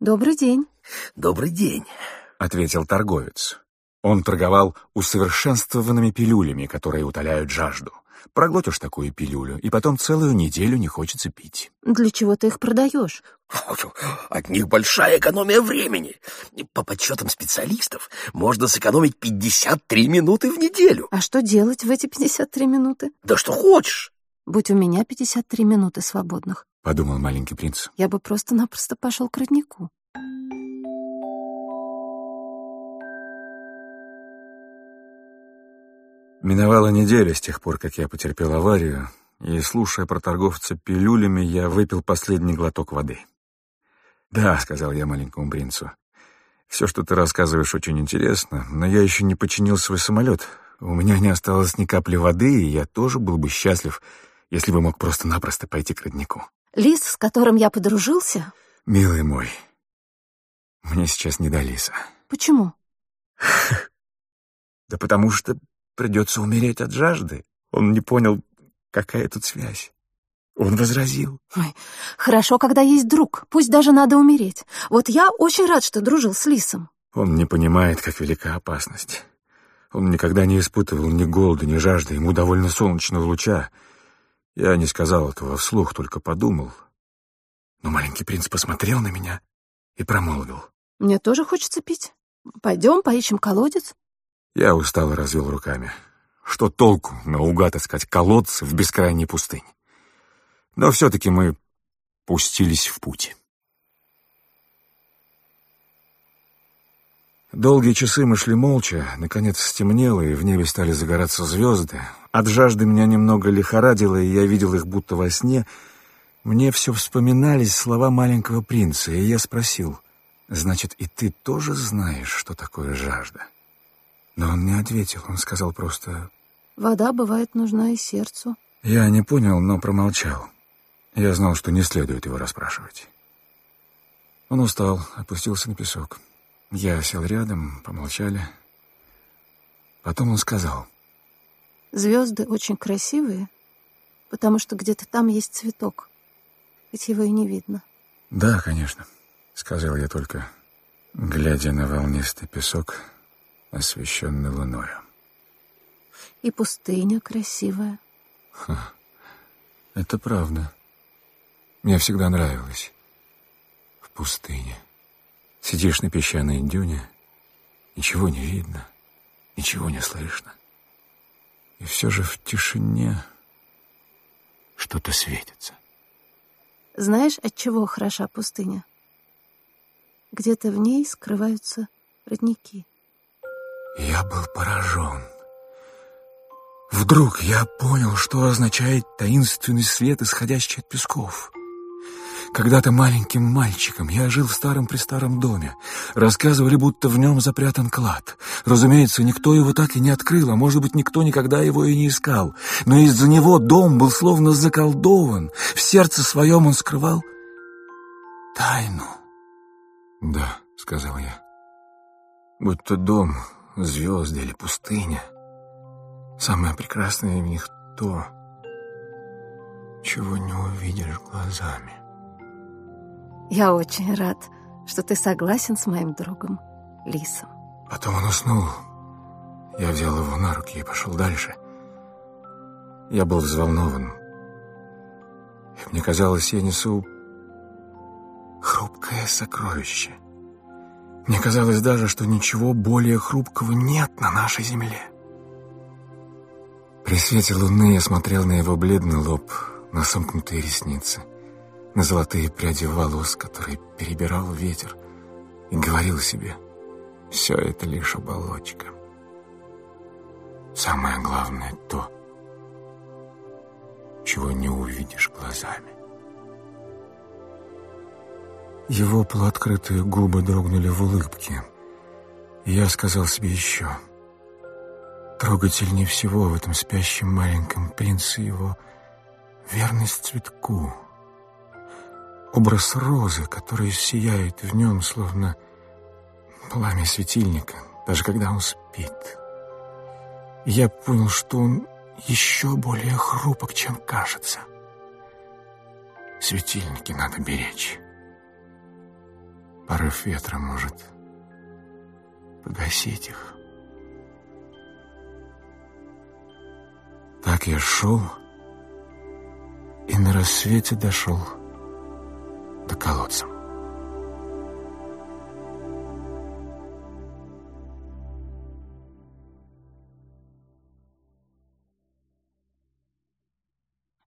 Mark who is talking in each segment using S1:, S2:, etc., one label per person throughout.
S1: Добрый день.
S2: Добрый день,
S3: ответил торговец. Он торговал усовершенствованными пилюлями, которые утоляют жажду. Проглотишь такую пилюлю, и потом целую неделю не хочется пить.
S1: Для чего ты их продаешь?
S2: От них большая экономия времени. По подсчетам специалистов, можно сэкономить 53 минуты в неделю.
S1: А что делать в эти 53 минуты?
S2: Да что хочешь.
S1: Будь у меня 53 минуты свободных, —
S3: подумал маленький принц.
S1: я бы просто-напросто пошел к роднику.
S3: Миновала неделя с тех пор, как я потерпел аварию, и, слушая про торговца пилюлями, я выпил последний глоток воды. «Да», — сказал я маленькому принцу, — «все, что ты рассказываешь, очень интересно, но я еще не починил свой самолет. У меня не осталось ни капли воды, и я тоже был бы счастлив, если бы мог просто-напросто пойти к роднику».
S1: Лис, с которым я подружился?
S3: «Милый мой, мне сейчас не до лиса».
S1: Почему?
S3: Да потому что придется умереть от жажды. Он не понял, какая тут связь. Он возразил.
S1: Ой, хорошо, когда есть друг, пусть даже надо умереть. Вот я очень рад, что дружил с Лисом.
S3: Он не понимает, как велика опасность. Он никогда не испытывал ни голода, ни жажды, ему довольно солнечного луча. Я не сказал этого вслух, только подумал. Но маленький принц посмотрел на меня и промолвил.
S1: Мне тоже хочется пить. Пойдем, поищем колодец.
S3: Я устало развел руками. Что толку наугад искать колодцы в бескрайней пустыне? Но все-таки мы пустились в путь. Долгие часы мы шли молча, наконец стемнело, и в небе стали загораться звезды. От жажды меня немного лихорадило, и я видел их будто во сне. Мне все вспоминались слова маленького принца, и я спросил, «Значит, и ты тоже знаешь, что такое жажда?» Но он не ответил, он сказал просто
S1: Вода бывает нужна и сердцу.
S3: Я не понял, но промолчал. Я знал, что не следует его расспрашивать. Он устал, опустился на песок. Я сел рядом, помолчали. Потом он сказал.
S1: Звезды очень красивые, потому что где-то там есть цветок, хоть его и не видно.
S3: «Да, конечно», — сказал я только, глядя на волнистый песок, освещенный луною.
S1: И пустыня красивая.
S3: Ха, это правда. Мне всегда нравилось. В пустыне. Сидишь на песчаной дюне, ничего не видно, ничего не слышно. И все же в тишине что-то светится.
S1: Знаешь, от чего хороша пустыня? Где-то в ней скрываются родники.
S3: Я был поражен. Вдруг я понял, что означает таинственный свет, исходящий от песков. Когда-то маленьким мальчиком я жил в старом-престаром доме. Рассказывали, будто в нем запрятан клад. Разумеется, никто его так и не открыл, а может быть, никто никогда его и не искал. Но из-за него дом был словно заколдован. В сердце своем он скрывал тайну. «Да», — сказал я, — «будь то дом, звезды или пустыня». Самое прекрасное в них то, чего не увидишь глазами.
S1: Я очень рад, что ты согласен с моим другом Лисом.
S3: Потом он уснул. Я взял его на руки и пошел дальше. Я был взволнован. Мне казалось, я несу хрупкое сокровище. Мне казалось даже, что ничего более хрупкого нет на нашей земле. При свете луны я смотрел на его бледный лоб, на сомкнутые ресницы, на золотые пряди волос, которые перебирал ветер, и говорил себе, все это лишь оболочка. Самое главное то, чего не увидишь глазами. Его полуоткрытые губы дрогнули в улыбке, и я сказал себе еще — Трогательнее всего в этом спящем маленьком принце его верность цветку. Образ розы, которая сияет в нем, словно пламя светильника, даже когда он спит. Я понял, что он еще более хрупок, чем кажется. Светильники надо беречь. порыв ветра может погасить их. Так я шел и на рассвете дошел до.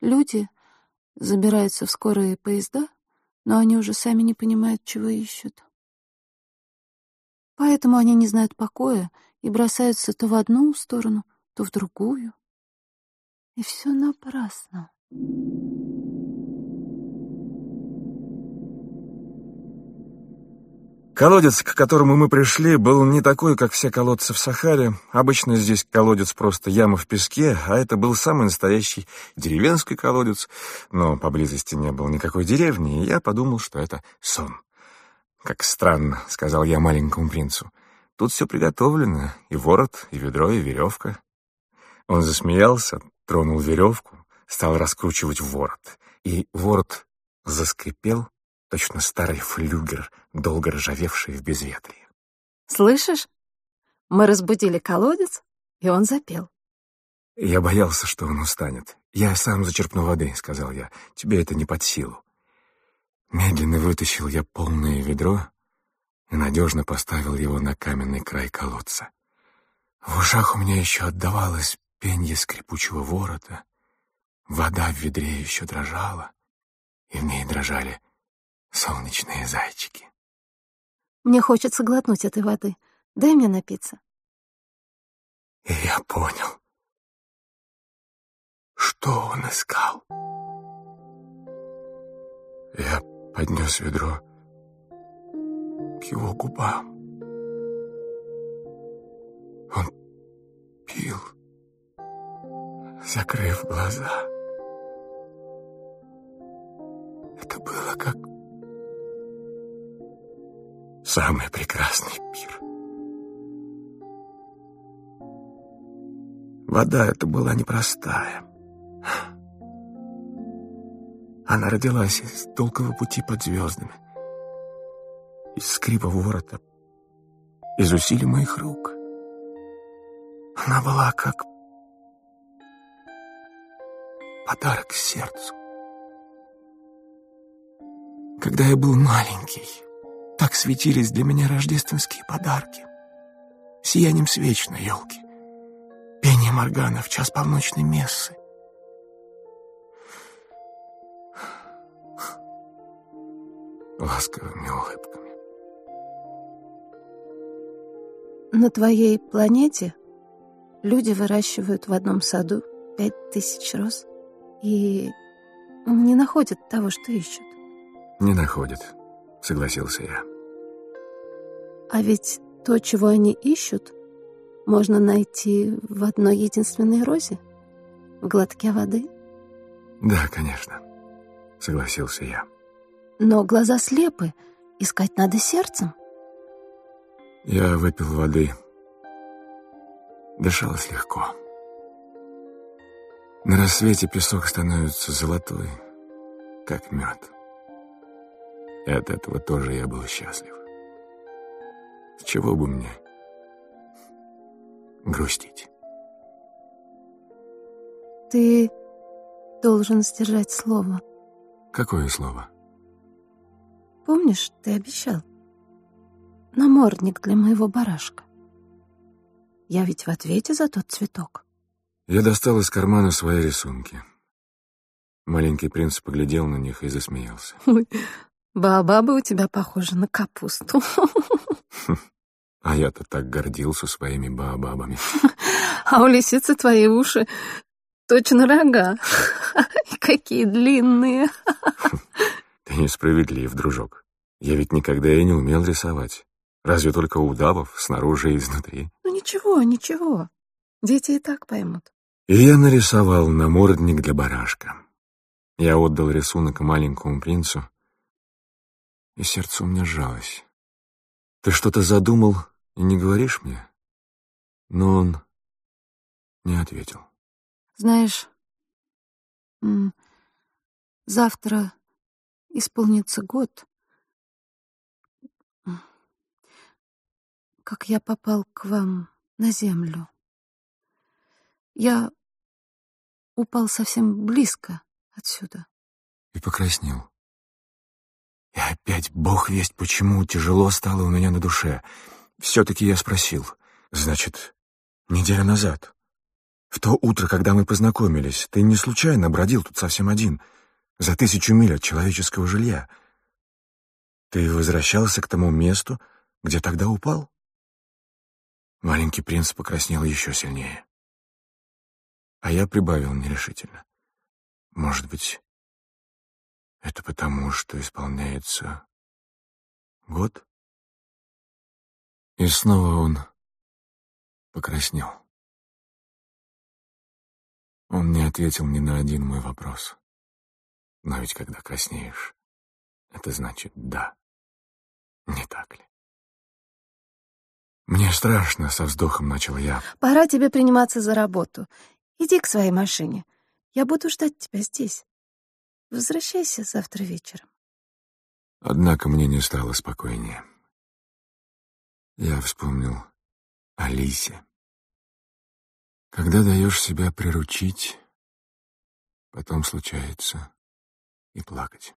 S1: Люди забираются в скорые поезда, но они уже сами не понимают, чего ищут. Поэтому они не знают покоя и бросаются то в одну сторону, то в другую. И все напрасно.
S3: Колодец, к которому мы пришли, был не такой, как все колодцы в Сахаре. Обычно здесь колодец просто яма в песке, а это был самый настоящий деревенский колодец. Но поблизости не было никакой деревни, и я подумал, что это сон. «Как странно», — сказал я маленькому принцу. «Тут все приготовлено, и ворот, и ведро, и веревка». Он засмеялся, тронул веревку, стал раскручивать ворот, и ворот заскрипел, точно старый флюгер, долго ржавевший в безветрии.
S1: «Слышишь? Мы разбудили колодец, и он запел».
S3: «Я боялся, что он устанет. Я сам зачерпну воды», — сказал я. «Тебе это не под силу». Медленно вытащил я полное ведро и надежно поставил его на каменный край колодца. В ушах у меня еще отдавалось пенье скрипучего ворота, вода в ведре еще дрожала, и в ней дрожали солнечные зайчики.
S1: Мне хочется глотнуть этой воды. Дай мне напиться.
S3: И я понял, что он искал. Я поднес ведро к его губам. Он пил, закрыв глаза. Это было как самый прекрасный пир. Вода эта была непростая. Она родилась из долгого пути под звездами, из скрипа ворота, из усилий моих рук. Она была как подарок сердцу. Когда я был маленький, так светились для меня рождественские подарки. Сиянием свеч на елке, пением органа в час полночной мессы, ласковыми улыбками.
S1: На твоей планете люди выращивают в одном саду пять тысяч роз и не находят того, что ищут.
S3: Не находят, согласился я.
S1: А ведь то, чего они ищут, можно найти в одной единственной розе, в глотке воды.
S3: Да, конечно, согласился я.
S1: Но глаза слепы, искать надо сердцем.
S3: Я выпил воды. Дышалось легко. На рассвете песок становится золотой, как мед. И от этого тоже я был счастлив. С чего бы мне грустить?
S1: Ты должен сдержать слово.
S3: Какое слово?
S1: Помнишь, ты обещал? Намордник для моего барашка. Я ведь в ответе за тот цветок.
S3: Я достал из кармана свои рисунки. Маленький принц поглядел на них и засмеялся.
S1: Ой, Баобабы у тебя похожи на капусту.
S3: А я-то так гордился своими баобабами.
S1: А у лисицы твои уши точно рога. Какие длинные.
S3: Ты несправедлив, дружок. Я ведь никогда и не умел рисовать. Разве только удавов снаружи и изнутри.
S1: Ну ничего, ничего. Дети и так поймут.
S3: И я нарисовал намордник для барашка. Я отдал рисунок маленькому принцу, и сердце у меня сжалось. Ты что-то задумал и не говоришь мне? Но он не ответил.
S1: Знаешь, завтра исполнится год, как я попал к вам на землю. Я упал совсем близко отсюда.
S3: И покраснел. И опять, бог весть, почему тяжело стало у меня на душе. Все-таки я спросил. Значит, неделя назад, в то утро, когда мы познакомились, ты не случайно бродил тут совсем один, за тысячу миль от человеческого жилья. Ты возвращался к тому месту, где тогда упал? Маленький принц покраснел еще сильнее. А я прибавил нерешительно. Может быть, это потому, что исполняется год? И снова он покраснел. Он не ответил ни на один мой вопрос. Но ведь когда краснеешь, это значит «да». Не так ли? Мне страшно, со вздохом начал я.
S1: Пора тебе приниматься за работу. Иди к своей машине. Я буду ждать тебя здесь. Возвращайся завтра вечером.
S3: Однако мне не стало спокойнее. Я вспомнил о Лисе. Когда даешь себя приручить, потом случается и плакать.